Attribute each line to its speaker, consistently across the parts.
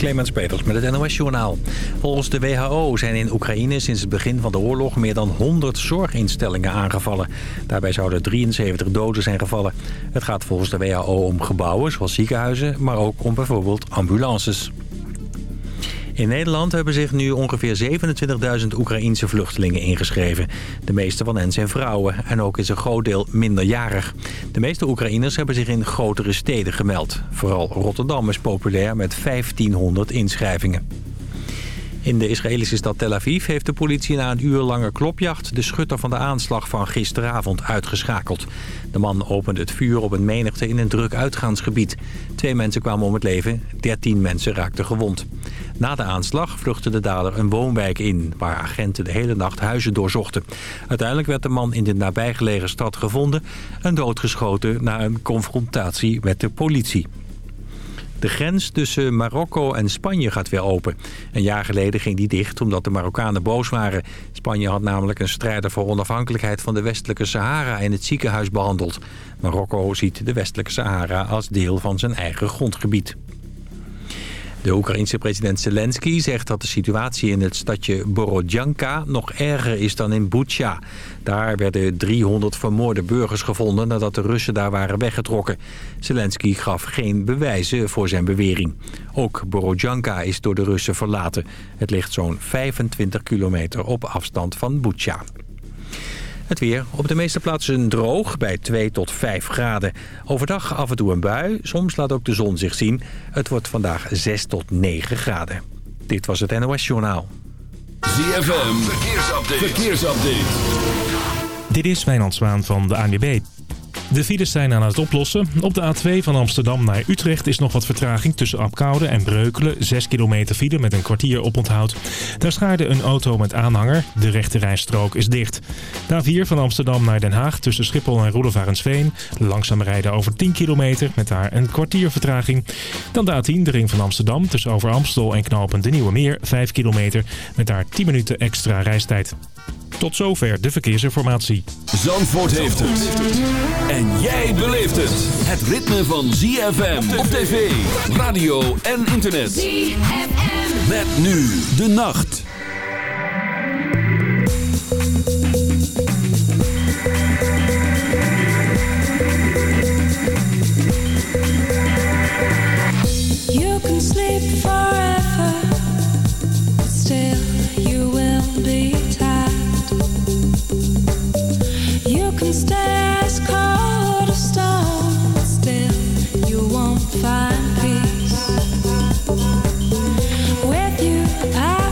Speaker 1: Clemens Peters met het NOS Journaal. Volgens de WHO zijn in Oekraïne sinds het begin van de oorlog meer dan 100 zorginstellingen aangevallen. Daarbij zouden 73 doden zijn gevallen. Het gaat volgens de WHO om gebouwen zoals ziekenhuizen, maar ook om bijvoorbeeld ambulances. In Nederland hebben zich nu ongeveer 27.000 Oekraïense vluchtelingen ingeschreven. De meeste van hen zijn vrouwen en ook is een groot deel minderjarig. De meeste Oekraïners hebben zich in grotere steden gemeld. Vooral Rotterdam is populair met 1500 inschrijvingen. In de Israëlische stad Tel Aviv heeft de politie na een uur lange klopjacht... de schutter van de aanslag van gisteravond uitgeschakeld. De man opende het vuur op een menigte in een druk uitgaansgebied. Twee mensen kwamen om het leven, dertien mensen raakten gewond. Na de aanslag vluchtte de dader een woonwijk in... waar agenten de hele nacht huizen doorzochten. Uiteindelijk werd de man in de nabijgelegen stad gevonden... en doodgeschoten na een confrontatie met de politie. De grens tussen Marokko en Spanje gaat weer open. Een jaar geleden ging die dicht omdat de Marokkanen boos waren. Spanje had namelijk een strijder voor onafhankelijkheid van de westelijke Sahara in het ziekenhuis behandeld. Marokko ziet de westelijke Sahara als deel van zijn eigen grondgebied. De Oekraïense president Zelensky zegt dat de situatie in het stadje Borodjanka nog erger is dan in Bucha. Daar werden 300 vermoorde burgers gevonden nadat de Russen daar waren weggetrokken. Zelensky gaf geen bewijzen voor zijn bewering. Ook Borodjanka is door de Russen verlaten. Het ligt zo'n 25 kilometer op afstand van Bucha. Het weer. Op de meeste plaatsen droog bij 2 tot 5 graden. Overdag af en toe een bui. Soms laat ook de zon zich zien. Het wordt vandaag 6 tot 9 graden. Dit was het NOS Journaal.
Speaker 2: ZFM. Verkeersupdate. Verkeersupdate.
Speaker 3: Dit is Wijnand Zwaan van de ANWB. De files zijn aan het oplossen. Op de A2 van Amsterdam naar Utrecht is nog wat vertraging tussen Apkoude en Breukelen. 6 kilometer file met een kwartier oponthoud. Daar schaarde een auto met aanhanger. De rechte rijstrook is dicht. De A4 van Amsterdam naar Den Haag tussen Schiphol en Roelevarensveen. Langzaam rijden over 10 kilometer met daar een kwartier vertraging. Dan de A10, de ring van Amsterdam tussen Over Amstel en Knopen de Nieuwe Meer. 5 kilometer met daar 10 minuten extra reistijd. Tot zover de verkeersinformatie.
Speaker 2: Zandvoort heeft het. En jij beleeft het. Het ritme van ZFM op tv, radio en internet. ZFM. Met nu de nacht.
Speaker 4: You can sleep forever, still you will be tired. Find peace. With you, I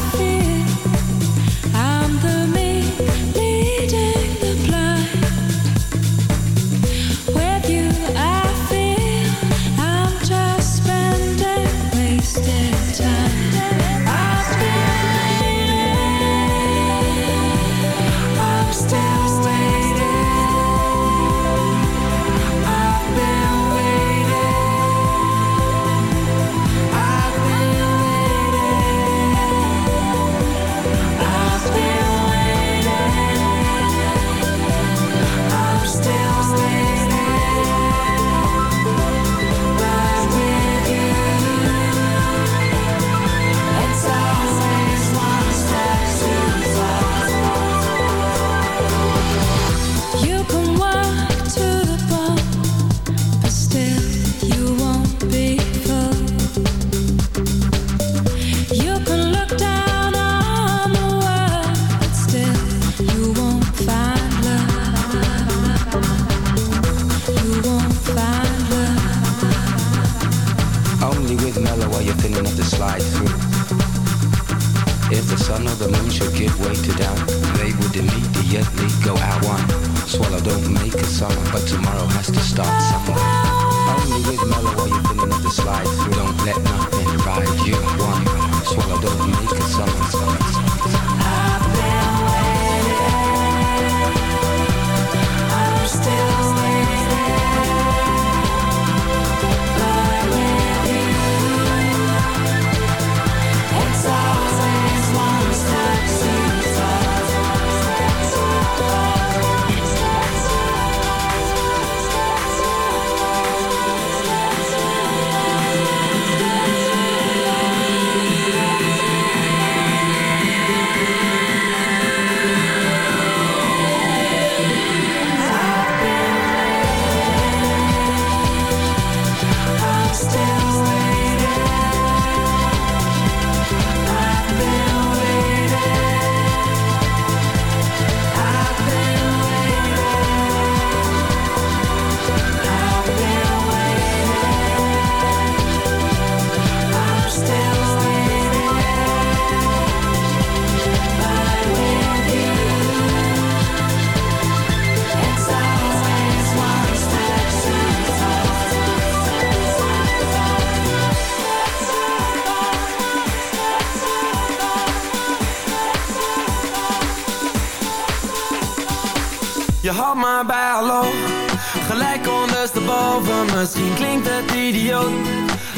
Speaker 5: misschien klinkt het idioot.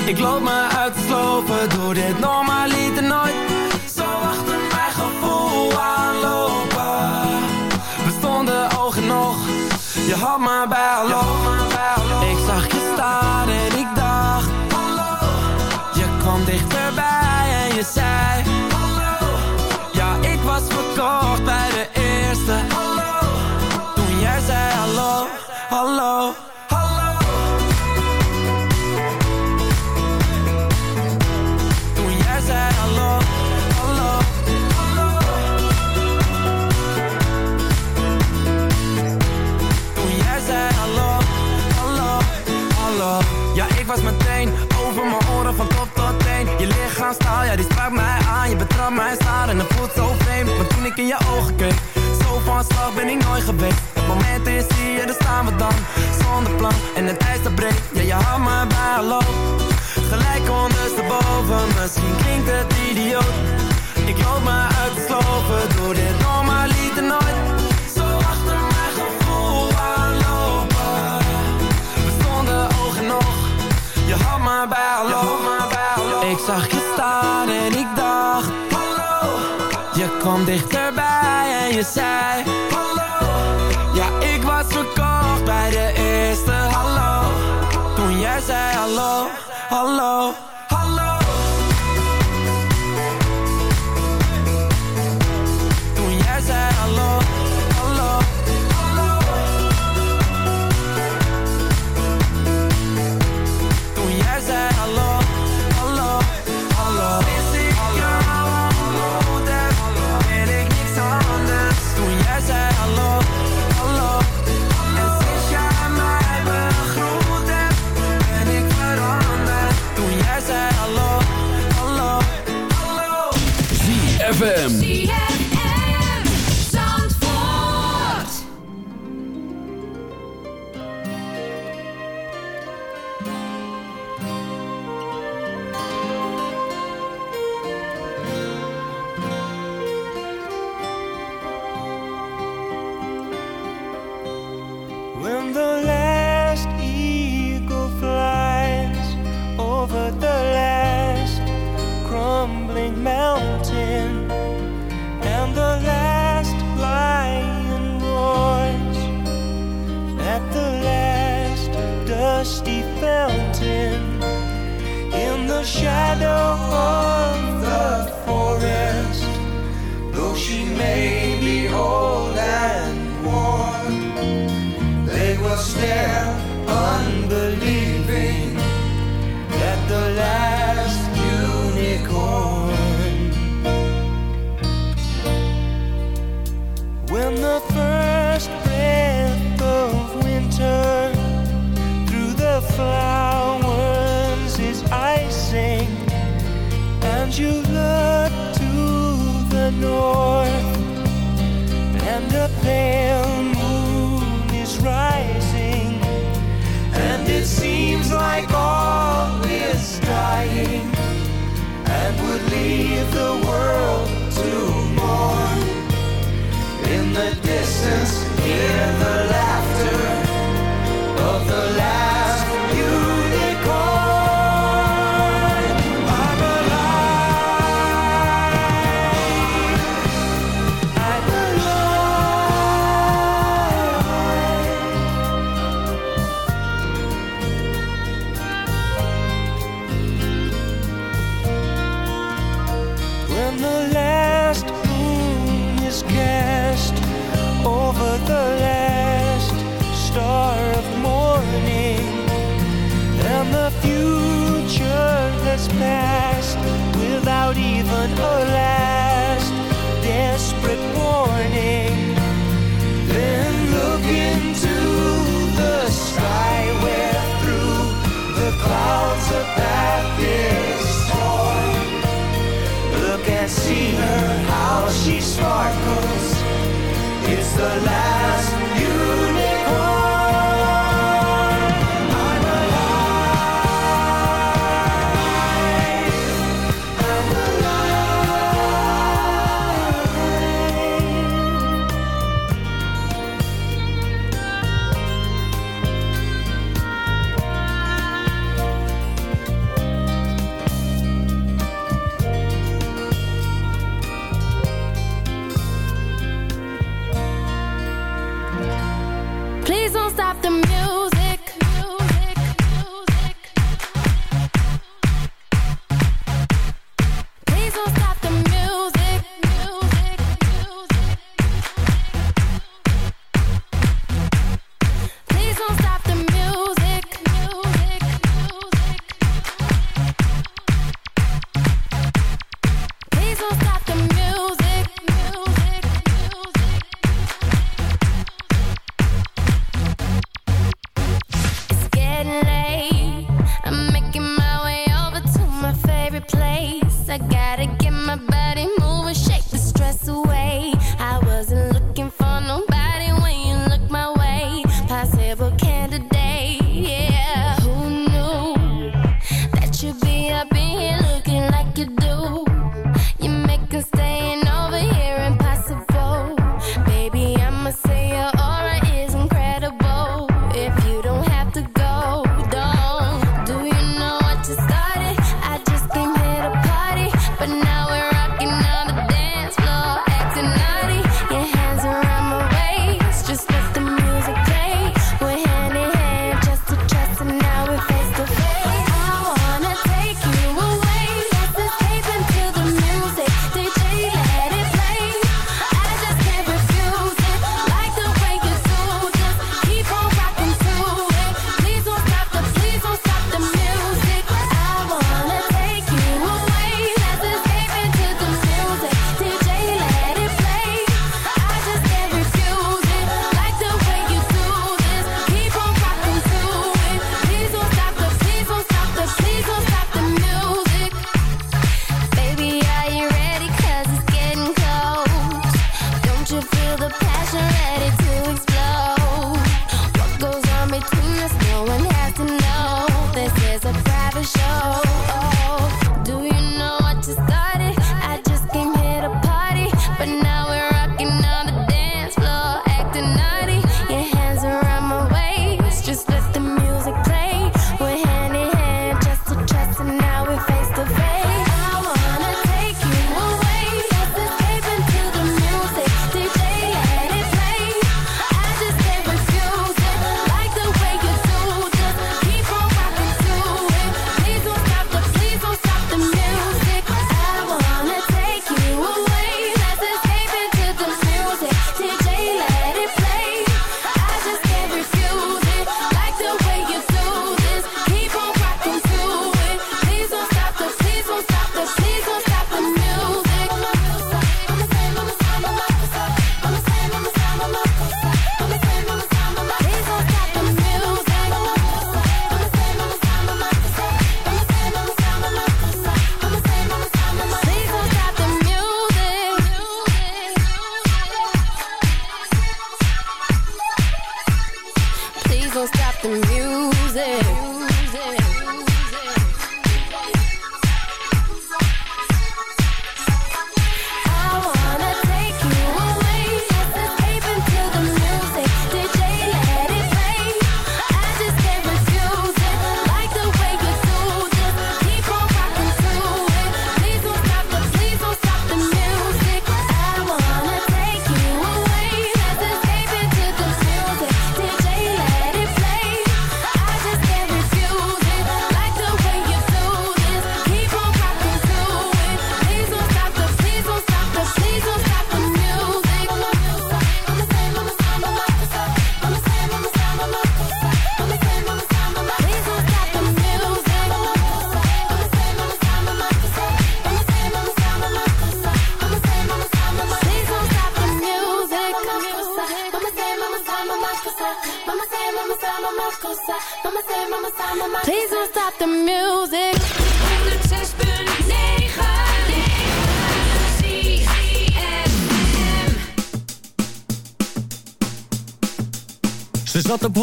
Speaker 5: Ik loop me uit te slopen, doe dit normaliter nooit. Zo achter mijn gevoel aanlopen. We stonden ogen nog, je had maar bij Mijn mij en het voelt zo vreemd. Maar toen ik in je ogen keek Zo van slag ben ik nooit geweest. Het moment is hier, daar staan we dan Zonder plan. En het ijs dat breekt Ja, je houdt me bij, hallo Gelijk ondersteboven Misschien klinkt het idioot. Ik loop maar uit de sloven door dit dichterbij en je zei
Speaker 6: pale moon is rising, and it seems like all is dying and would leave the world.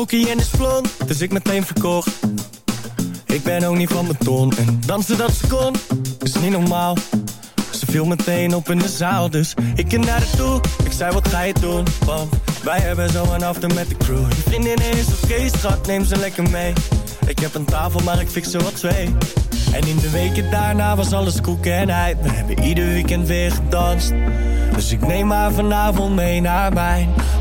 Speaker 7: Ze en dus ik meteen verkocht. Ik ben ook niet van beton en dansen dat ze kon, is niet normaal. Ze viel meteen op in de zaal, dus ik ging naar haar toe. Ik zei, wat ga je doen? Want wij hebben zo een after met de crew. Je vriendin is oké, schat, neem ze lekker mee. Ik heb een tafel, maar ik fix er wat twee. En in de weken daarna was alles koek en ei. We hebben ieder weekend weer gedanst. Dus ik neem haar vanavond mee naar mijn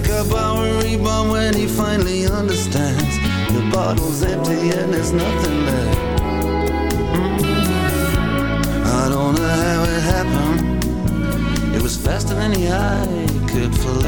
Speaker 8: like a Bowery bomb when he finally understands. The bottle's empty and there's nothing left. Mm-hmm. I don't know how it happened. It was faster than the eye could
Speaker 9: fly.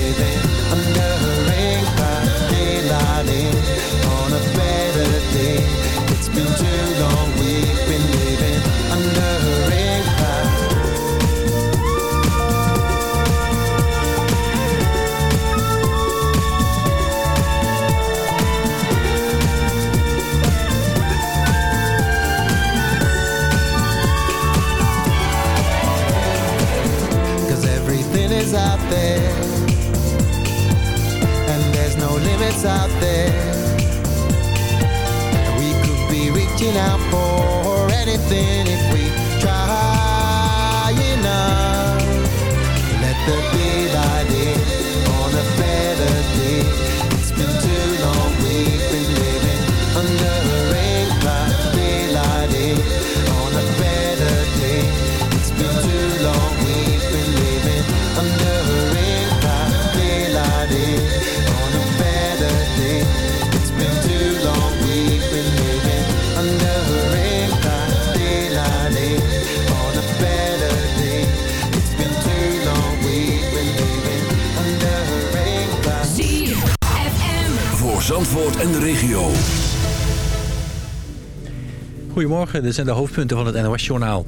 Speaker 1: Dit zijn de hoofdpunten van het NOS-journaal.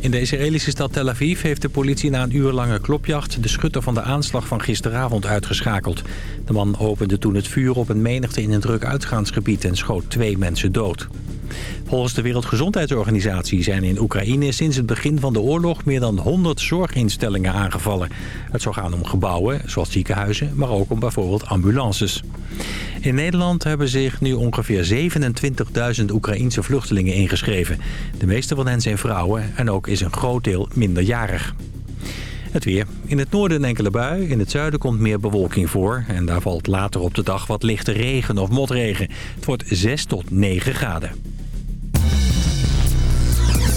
Speaker 1: In de Israëlische stad Tel Aviv heeft de politie na een uurlange klopjacht... de schutter van de aanslag van gisteravond uitgeschakeld. De man opende toen het vuur op een menigte in een druk uitgaansgebied... en schoot twee mensen dood. Volgens de Wereldgezondheidsorganisatie zijn in Oekraïne sinds het begin van de oorlog meer dan 100 zorginstellingen aangevallen. Het zou gaan om gebouwen, zoals ziekenhuizen, maar ook om bijvoorbeeld ambulances. In Nederland hebben zich nu ongeveer 27.000 Oekraïense vluchtelingen ingeschreven. De meeste van hen zijn vrouwen en ook is een groot deel minderjarig. Het weer. In het noorden een enkele bui. In het zuiden komt meer bewolking voor. En daar valt later op de dag wat lichte regen of motregen. Het wordt 6 tot 9 graden.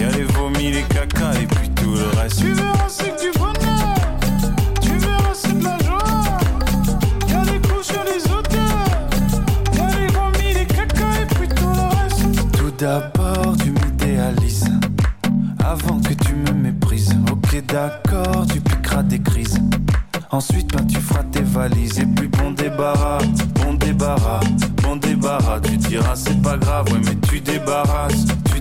Speaker 10: Y'a les vomis, les caca et puis tout le reste. Tu verras, c'est que du bonheur. Tu verras, c'est de la joie. Y'a les couches et les odeurs. Y'a les vomis, les caca et puis tout le reste. Tout d'abord, tu m'idéalises. Avant que tu me d'accord, tu piqueras des crises. Ensuite, ben, tu feras tes valises. Et puis, bon débarras, bon débarras, bon débarras. Tu diras, c'est pas grave, ouais, mais tu débarrasses,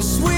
Speaker 5: sweet.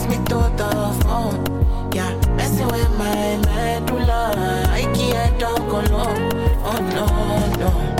Speaker 5: kiss me to the phone. Yeah, messing with my medulla. I can't talk alone. Oh no, no.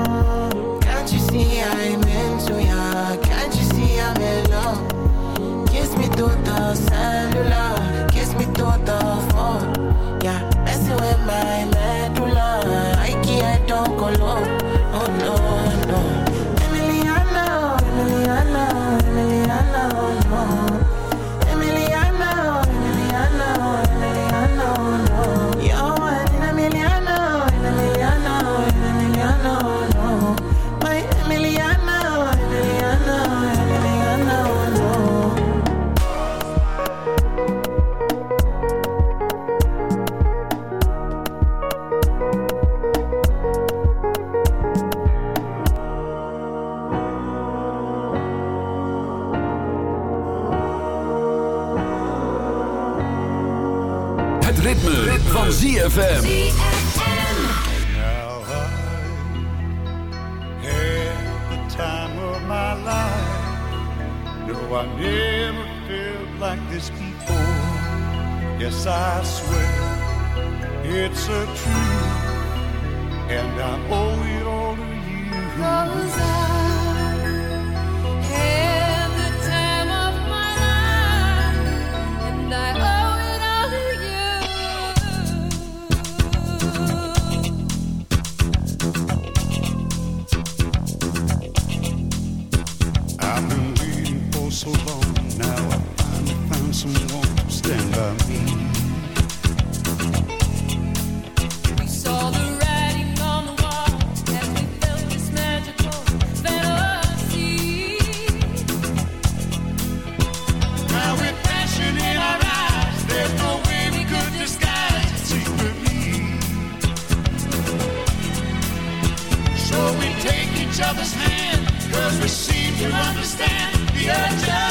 Speaker 11: Understand the urgency.